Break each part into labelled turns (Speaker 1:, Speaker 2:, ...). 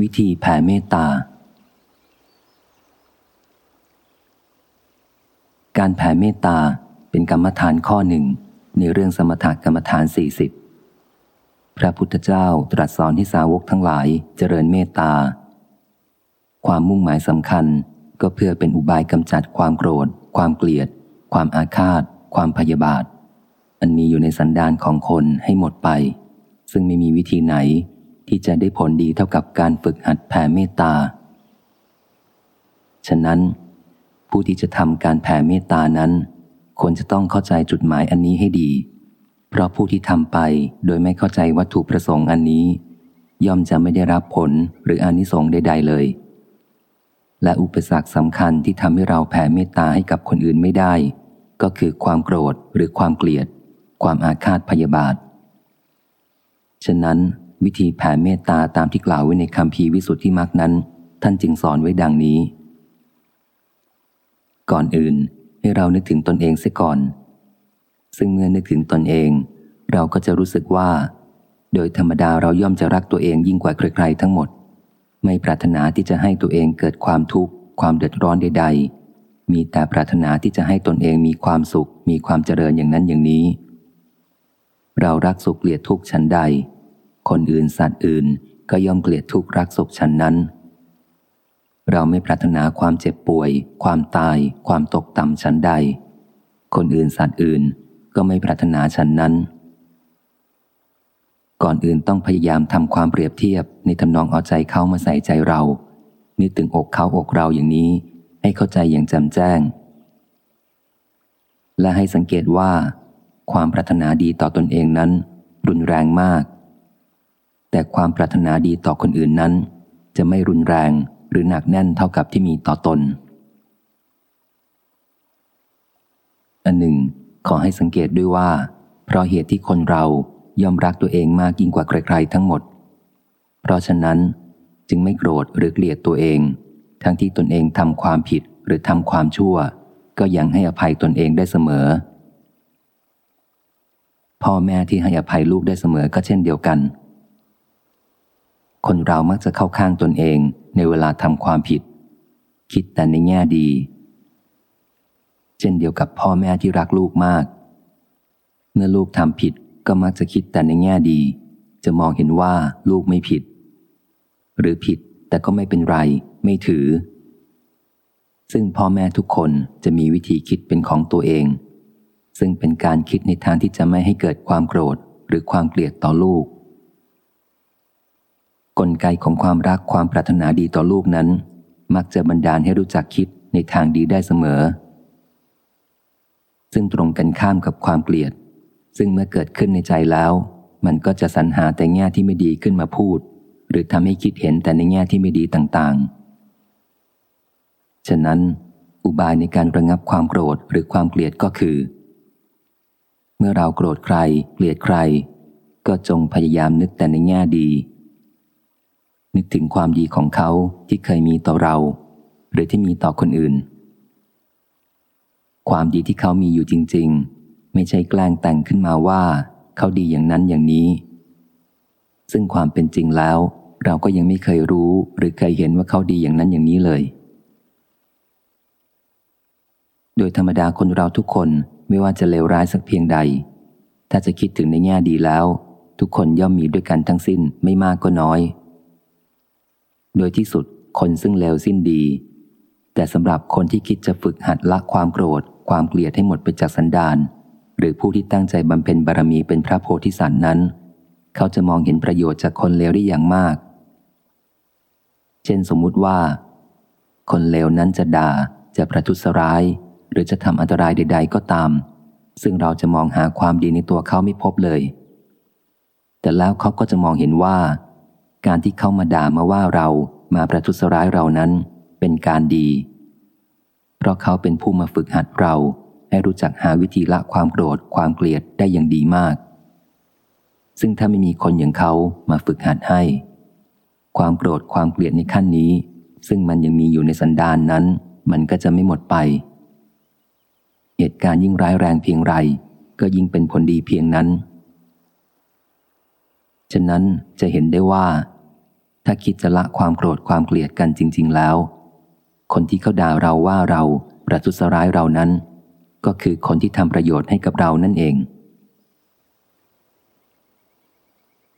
Speaker 1: วิธีแผ่เมตตา การแผ่เมตตาเป็นกรรมฐานข้อหนึ่งในเรื่องสมถกรรมฐานสี่สิบพระพุทธเจ้าตรัสสอนให้สาวกทั้งหลายเจริญเมตตา ความมุ่งหมายสำคัญก็เพื่อเป็นอุบายกำจัดความโกรธ ความเกลียด ความอาฆาต ความพยาบาท อันมีอยู่ในสันดานของคนให้หมดไป ซึ่งไม่มีวิธีไหน ที่จะได้ผลดีเท่ากับการฝึกหัดแผ่เมตตา ฉะนั้น ผู้ที่จะทำการแผ่เมตตานั้นควรจะต้องเข้าใจจุดหมายอันนี้ให้ดี เพราะผู้ที่ทำไปโดยไม่เข้าใจวัตถุประสงค์อันนี้ ย่อมจะไม่ได้รับผลหรืออนิสงส์ใด ๆ เลย และอุปสรรคสำคัญที่ทำให้เราแผ่เมตตาให้กับคนอื่นไม่ได้ ก็คือความโกรธหรือความเกลียด ความอาฆาตพยาบาท ฉะนั้น วิธีแผ่เมตตาตามที่กล่าวไว้ในคำพีวิสุทธิมรรคนั้น ท่านจึงสอนไว้ดังนี้ ก่อนอื่นให้เรานึกถึงตนเองเสียก่อน ซึ่งเมื่อนึกถึงตนเอง เราก็จะรู้สึกว่า โดยธรรมดาเราย่อมจะรักตัวเองยิ่งกว่าใครๆทั้งหมด ไม่ปรารถนาที่จะให้ตัวเองเกิดความทุกข์ความเดือดร้อนใด ๆ มีแต่ปรารถนาที่จะให้ตนเองมีความสุข มีความเจริญอย่างนั้นอย่างนี้ เรารักสุขเกลียดทุกข์ชั้นใด คนอื่นสัตว์อื่น ก็ย่อมเกลียดทุกข์รักสุขฉันนั้น เราไม่ปรารถนาความเจ็บป่วย ความตาย ความตกต่ำชั้นใด คนอื่นสัตว์อื่นก็ไม่ปรารถนาฉันนั้น ก่อนอื่นต้องพยายามทำความเปรียบเทียบในทำนองเอาใจเขามาใส่ใจเรานึกถึงอกเขาอกเราอย่างนี้ ให้เข้าใจอย่างแจ่มแจ้ง และให้สังเกตว่า ความปรารถนาดีต่อตอนเองนั้น รุนแรงมาก แต่ความปรารถนาดีต่อคนอื่นนั้น จะไม่รุนแรงหรือหนักแน่นเท่ากับที่มีต่อตน อันหนึ่ง ขอให้สังเกตด้วยว่า เพราะเหตุที่คนเราย่อมรักตัวเองมากยิ่งกว่าใครๆทั้งหมด เพราะฉะนั้นจึงไม่โกรธหรือเกลียดตัวเอง ทั้งที่ตนเองทำความผิดหรือทำความชั่ว ก็ยังให้อภัยตนเองได้เสมอ พ่อแม่ที่ให้อภัยลูกได้เสมอก็เช่นเดียวกัน คนเรามักจะเข้าข้างตนเองในเวลาทำความผิด คิดแต่ในแง่ดี เช่นเดียวกับพ่อแม่ที่รักลูกมาก เมื่อลูกทำผิดก็มักจะคิดแต่ในแง่ดี จะมองเห็นว่าลูกไม่ผิด หรือผิดแต่ก็ไม่เป็นไร ไม่ถือ ซึ่งพ่อแม่ทุกคนจะมีวิธีคิดเป็นของตัวเอง ซึ่งเป็นการคิดในทางที่จะไม่ให้เกิดความโกรธหรือความเกลียดต่อลูก กลไกของความรักความปรารถนาดีต่อลูกนั้น มักจะบันดาลให้รู้จักคิดในทางดีได้เสมอ ซึ่งตรงกันข้ามกับความเกลียด ซึ่งเมื่อเกิดขึ้นในใจแล้ว มันก็จะสรรหาแต่แง่ที่ไม่ดีขึ้นมาพูด หรือทำให้คิดเห็นแต่ในแง่ที่ไม่ดีต่างๆ ฉะนั้น อุบายในการระงับความโกรธหรือความเกลียดก็คือ เมื่อเราโกรธใคร เกลียดใคร ก็จงพยายามนึกแต่ในแง่ดี นึกถึงความดีของเขาที่เคยมีต่อเรา หรือที่มีต่อคนอื่น ความดีที่เขามีอยู่จริง ๆ ไม่ใช่แกล้งแต่งขึ้นมาว่า เขาดีอย่างนั้นอย่างนี้ ซึ่งความเป็นจริงแล้ว เราก็ยังไม่เคยรู้หรือเคยเห็นว่าเขาดีอย่างนั้นอย่างนี้เลย โดยธรรมดาคนเราทุกคนไม่ว่าจะเลวร้ายสักเพียงใด ถ้าจะคิดถึงในแง่ดีแล้ว ทุกคนย่อมมีด้วยกันทั้งสิ้นไม่มากก็น้อย โดยที่สุดคนซึ่งเลวสิ้นดี แต่สำหรับคนที่คิดจะฝึกหัดละความโกรธ ความเกลียดให้หมดไปจากสันดาน หรือผู้ที่ตั้งใจบำเพ็ญบารมีเป็นพระโพธิสัตว์นั้น เขาจะมองเห็นประโยชน์จากคนเลวได้อย่างมาก เช่นสมมุติว่า คนเลวนั้นจะด่า จะประทุษร้าย หรือจะทำอันตรายใด ๆ ก็ตาม ซึ่งเราจะมองหาความดีในตัวเขาไม่พบเลย แต่แล้วเขาก็จะมองเห็นว่า การที่เขามาด่ามาว่าเรามาประทุษร้ายเรานั้นเป็นการดี เพราะเขาเป็นผู้มาฝึกหัดเราให้รู้จักหาวิธีละความโกรธความเกลียดได้อย่างดีมาก ซึ่งถ้าไม่มีคนอย่างเขามาฝึกหัดให้ ความโกรธความเกลียดในขั้นนี้ ซึ่งมันยังมีอยู่ในสันดานนั้น มันก็จะไม่หมดไป เหตุการณ์ยิ่งร้ายแรงเพียงไร ก็ยิ่งเป็นผลดีเพียงนั้น ฉะนั้นจะเห็นได้ว่า ถ้าคิดจะละความโกรธความเกลียดกันจริง ๆ แล้ว คนที่เขาด่าเราว่าเราประทุษร้ายเรานั้น ก็คือคนที่ทำประโยชน์ให้กับเรานั่นเอง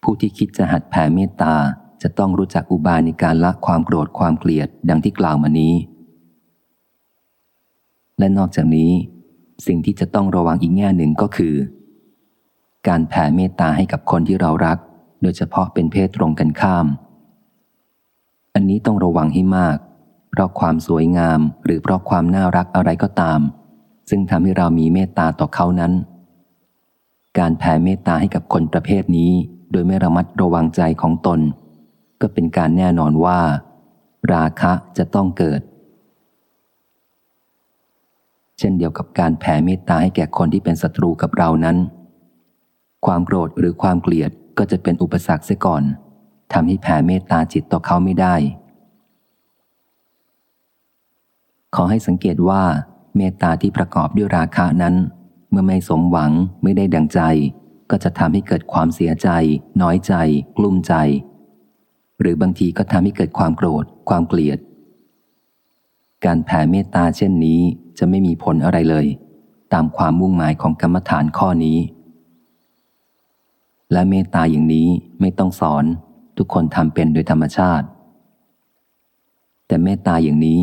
Speaker 1: ผู้ที่คิดจะหัดแผ่เมตตาจะต้องรู้จักอุบายในการละความโกรธความเกลียดดังที่กล่าวมานี้ และนอกจากนี้ สิ่งที่จะต้องระวังอีกแง่หนึ่งก็คือ การแผ่เมตตาให้กับคนที่เรารัก โดยเฉพาะเป็นเพศตรงกันข้าม อันนี้ต้องระวังให้มาก เพราะความสวยงามหรือเพราะความน่ารักอะไรก็ตาม ซึ่งทำให้เรามีเมตตาต่อเขานั้น การแผ่เมตตาให้กับคนประเภทนี้ โดยไม่ระมัดระวังใจของตน ก็เป็นการแน่นอนว่า ราคะจะต้องเกิด เช่นเดียวกับการแผ่เมตตาให้แก่คนที่เป็นศัตรูกับเรานั้นความโกรธหรือความเกลียด ก็จะเป็นอุปสรรคเสียก่อนทำให้แผ่เมตตาจิตต่อเขาไม่ได้ ขอให้สังเกตว่าเมตตาที่ประกอบด้วยราคะนั้น เมื่อไม่สมหวังไม่ได้ดังใจ ก็จะทำให้เกิดความเสียใจ น้อยใจ กลุ้มใจ หรือบางทีก็ทำให้เกิดความโกรธ ความเกลียด การแผ่เมตตาเช่นนี้จะไม่มีผลอะไรเลย ตามความมุ่งหมายของกรรมฐานข้อนี้ และเมตตาอย่างนี้ไม่ต้องสอน ทุกคนทำเป็นโดยธรรมชาติ แต่เมตตาอย่างนี้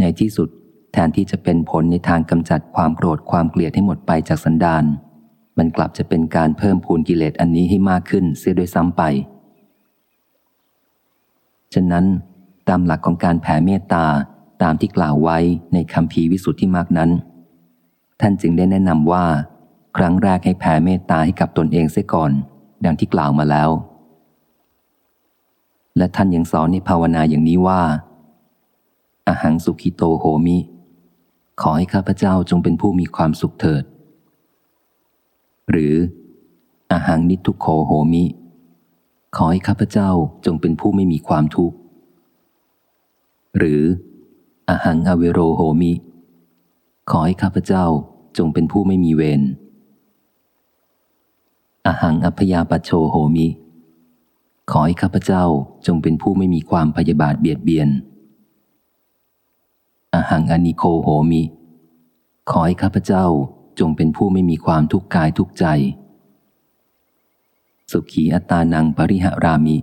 Speaker 1: ในที่สุดแทนที่จะเป็นผลในทางกำจัดความโกรธความเกลียดให้หมดไปจากสันดานมันกลับจะเป็นการเพิ่มพูนกิเลสอันนี้ให้มากขึ้นเสียด้วยซ้ำไป ฉะนั้น ตามหลักของการแผ่เมตตาตามที่กล่าวไว้ในคำพีวิสุทธิมากนั้น ท่านจึงได้แนะนำว่า ครั้งแรกให้แผ่เมตตาให้กับตนเองเสียก่อน ดังที่กล่าวมาแล้ว และท่านยังสอนในภาวนาอย่างนี้ว่าอาหังสุขิโตโหมิ ขอให้ข้าพเจ้าจงเป็นผู้มีความสุขเถิด หรืออาหังนิทุโคโหมิ ขอให้ข้าพเจ้าจงเป็นผู้ไม่มีความทุกข์ หรืออาหังอเวโรโหมิ ขอให้ข้าพเจ้าจงเป็นผู้ไม่มีเวร อหังอัพยาปโชโหมิ ขอให้ข้าพเจ้าจงเป็นผู้ไม่มีความพยาบาทเบียดเบียน อหังอนิโคโหมิ ขอให้ข้าพเจ้าจงเป็นผู้ไม่มีความทุกข์กายทุกใจ สุขีอัตานังปริหารามิ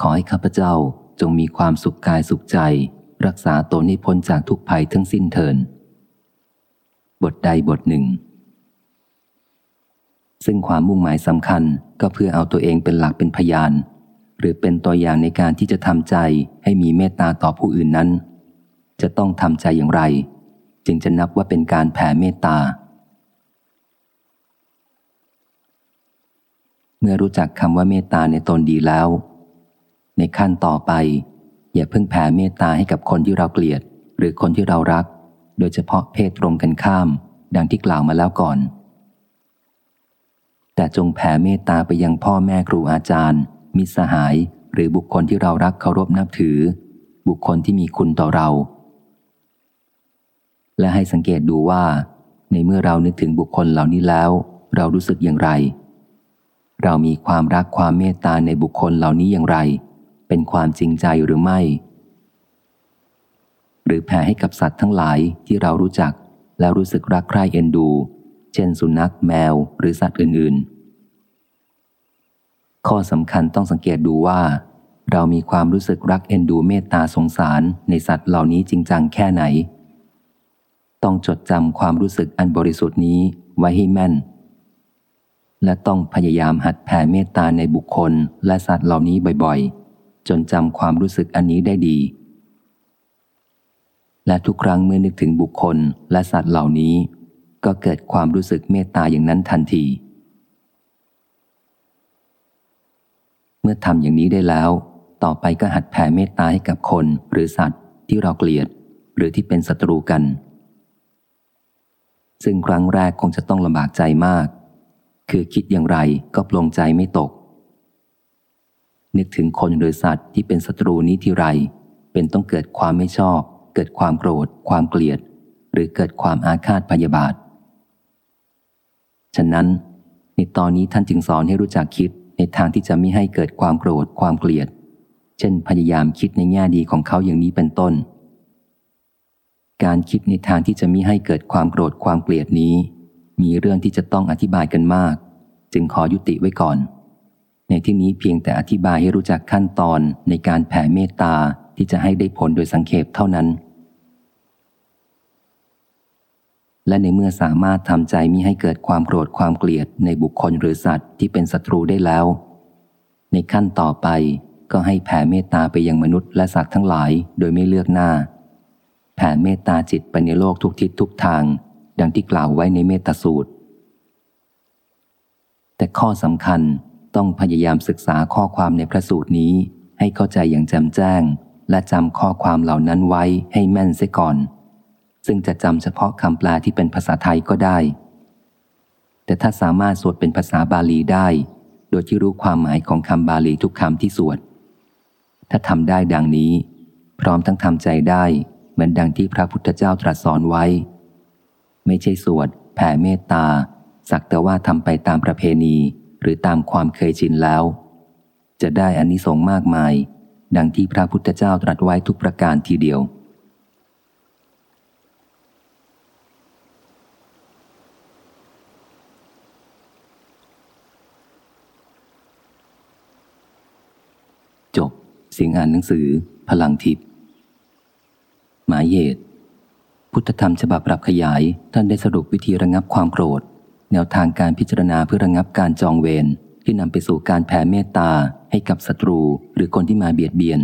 Speaker 1: ขอให้ข้าพเจ้าจงมีความสุขกายสุขใจ รักษาตนให้พ้นจากทุกภัยทั้งสิ้นเทิน บทใดบทหนึ่ง ซึ่งความมุ่งหมายสำคัญก็เพื่อเอาตัวเองเป็นหลักเป็นพยาน หรือเป็นตัวอย่างในการที่จะทำใจให้มีเมตตาต่อผู้อื่นนั้น จะต้องทำใจอย่างไร จึงจะนับว่าเป็นการแผ่เมตตา เมื่อรู้จักคำว่าเมตตาในตนดีแล้ว ในขั้นต่อไป อย่าเพิ่งแผ่เมตตาให้กับคนที่เราเกลียด หรือคนที่เรารัก โดยเฉพาะเพศตรงกันข้าม ดังที่กล่าวมาแล้วก่อน แต่จงแผ่เมตตาไปยังพ่อแม่ครูอาจารย์ มิสหาย หรือบุคคลที่เรารักเคารพนับถือ บุคคลที่มีคุณต่อเรา และให้สังเกตดูว่า ในเมื่อเรานึกถึงบุคคลเหล่านี้แล้ว เรารู้สึกอย่างไร เรามีความรักความเมตตาในบุคคลเหล่านี้อย่างไร เป็นความจริงใจหรือไม่ หรือแผ่ให้กับสัตว์ทั้งหลายที่เรารู้จัก แล้วรู้สึกรักใคร่เอ็นดู เช่นสุนัขแมวหรือสัตว์อื่นๆ ข้อสำคัญต้องสังเกตดูว่า เรามีความรู้สึกรักเอ็นดูเมตตาสงสารในสัตว์เหล่านี้จริงจังแค่ไหน ต้องจดจำความรู้สึกอันบริสุทธิ์นี้ไว้ให้แม่น และต้องพยายามหัดแผ่เมตตาในบุคคลและสัตว์เหล่านี้บ่อยๆ จนจำความรู้สึกอันนี้ได้ดี และทุกครั้งเมื่อนึกถึงบุคคลและสัตว์เหล่านี้ ก็เกิดความรู้สึกเมตตาอย่างนั้นทันที เมื่อทำอย่างนี้ได้แล้ว ต่อไปก็หัดแผ่เมตตาให้กับคนหรือสัตว์ที่เราเกลียด หรือที่เป็นศัตรูกัน ซึ่งครั้งแรกคงจะต้องลำบากใจมาก คือคิดอย่างไรก็ปลงใจไม่ตก นึกถึงคนหรือสัตว์ที่เป็นศัตรูนี้ทีไร เป็นต้องเกิดความไม่ชอบ เกิดความโกรธ ความเกลียด หรือเกิดความอาฆาตพยาบาท ฉะนั้นในตอนนี้ท่านจึงสอนให้รู้จักคิด ในทางที่จะไม่ให้เกิดความโกรธความเกลียด เช่นพยายามคิดในแง่ดีของเขาอย่างนี้เป็นต้น การคิดในทางที่จะไมิให้เกิดความโกรธความเกลียดนี้ มีเรื่องที่จะต้องอธิบายกันมาก จึงขอยุติไว้ก่อน ในที่นี้เพียงแต่อธิบายให้รู้จักขั้นตอนในการแผ่เมตตาที่จะให้ได้ผลโดยสังเขปเท่านั้น และในเมื่อสามารถทำใจมิให้เกิดความโกรธความเกลียดในบุคคลหรือสัตว์ที่เป็นศัตรูได้แล้ว ในขั้นต่อไปก็ให้แผ่เมตตาไปยังมนุษย์และสัตว์ทั้งหลายโดยไม่เลือกหน้า แผ่เมตตาจิตไปในโลกทุกทิศทุกทาง ดังที่กล่าวไว้ในเมตตาสูตร แต่ข้อสำคัญต้องพยายามศึกษาข้อความในพระสูตรนี้ให้เข้าใจอย่างแจ่มแจ้ง และจำข้อความเหล่านั้นไว้ให้แม่นเสียก่อน ซึ่งจะจำเฉพาะคำแปลที่เป็นภาษาไทยก็ได้ แต่ถ้าสามารถสวดเป็นภาษาบาลีได้ โดยที่รู้ความหมายของคำบาลีทุกคำที่สวด ถ้าทำได้ดังนี้ พร้อมทั้งทำใจได้ เหมือนดังที่พระพุทธเจ้าตรัสสอนไว้ ไม่ใช่สวด แผ่เมตตา สักแต่ว่าทำไปตามประเพณี หรือตามความเคยชินแล้ว จะได้อานิสงส์มากมาย ดังที่พระพุทธเจ้าตรัสไว้ทุกประการทีเดียว จบ เสียงอ่านหนังสือ พลังทิพย์หมายเหตุ พุทธธรรมฉบับปรับขยาย ท่านได้สรุปวิธีระงับความโกรธ แนวทางการพิจารณาเพื่อระงับการจองเวรที่นำไปสู่การแผ่เมตตาให้กับศัตรู หรือคนที่มาเบียดเบียน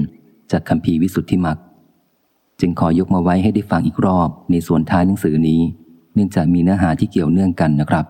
Speaker 1: จากคำพีวิสุทธิมักจึงขอยกมาไว้ให้ได้ฟังอีกรอบในส่วนท้ายหนังสือนี้ เนื่องจากมีเนื้อหาที่เกี่ยวเนื่องกันนะครับ